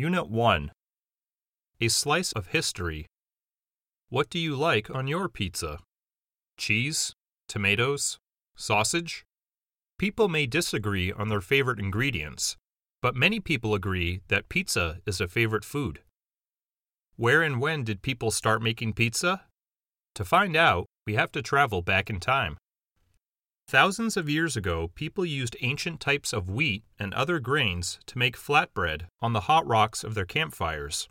Unit 1 A Slice of History. What do you like on your pizza? Cheese? Tomatoes? Sausage? People may disagree on their favorite ingredients, but many people agree that pizza is a favorite food. Where and when did people start making pizza? To find out, we have to travel back in time. Thousands of years ago, people used ancient types of wheat and other grains to make flatbread on the hot rocks of their campfires.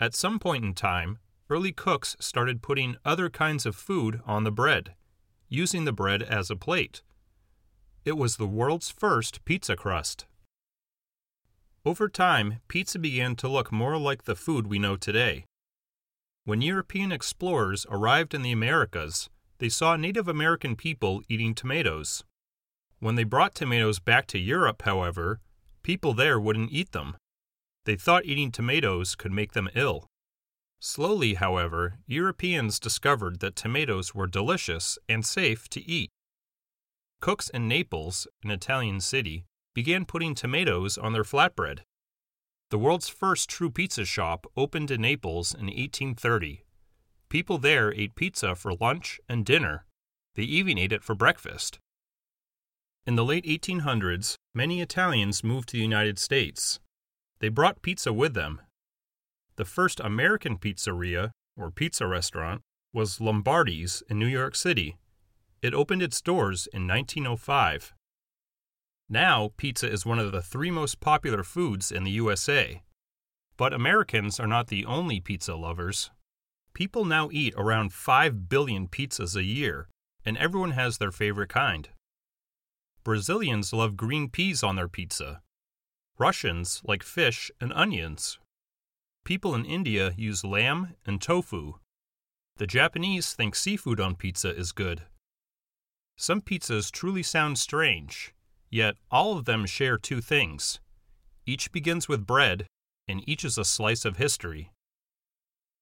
At some point in time, early cooks started putting other kinds of food on the bread, using the bread as a plate. It was the world's first pizza crust. Over time, pizza began to look more like the food we know today. When European explorers arrived in the Americas, they saw Native American people eating tomatoes. When they brought tomatoes back to Europe, however, people there wouldn't eat them. They thought eating tomatoes could make them ill. Slowly, however, Europeans discovered that tomatoes were delicious and safe to eat. Cooks in Naples, an Italian city, began putting tomatoes on their flatbread. The world's first true pizza shop opened in Naples in 1830. People there ate pizza for lunch and dinner. They even ate it for breakfast. In the late 1800s, many Italians moved to the United States. They brought pizza with them. The first American pizzeria, or pizza restaurant, was Lombardi's in New York City. It opened its doors in 1905. Now, pizza is one of the three most popular foods in the USA. But Americans are not the only pizza lovers. People now eat around 5 billion pizzas a year, and everyone has their favorite kind. Brazilians love green peas on their pizza. Russians like fish and onions. People in India use lamb and tofu. The Japanese think seafood on pizza is good. Some pizzas truly sound strange, yet all of them share two things. Each begins with bread, and each is a slice of history.